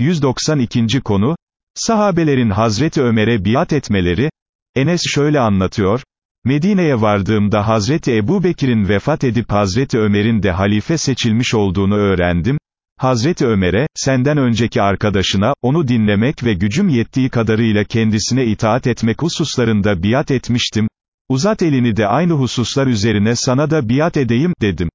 192. konu, sahabelerin Hazreti Ömer'e biat etmeleri, Enes şöyle anlatıyor, Medine'ye vardığımda Hazreti Ebu Bekir'in vefat edip Hazreti Ömer'in de halife seçilmiş olduğunu öğrendim, Hazreti Ömer'e, senden önceki arkadaşına, onu dinlemek ve gücüm yettiği kadarıyla kendisine itaat etmek hususlarında biat etmiştim, uzat elini de aynı hususlar üzerine sana da biat edeyim, dedim.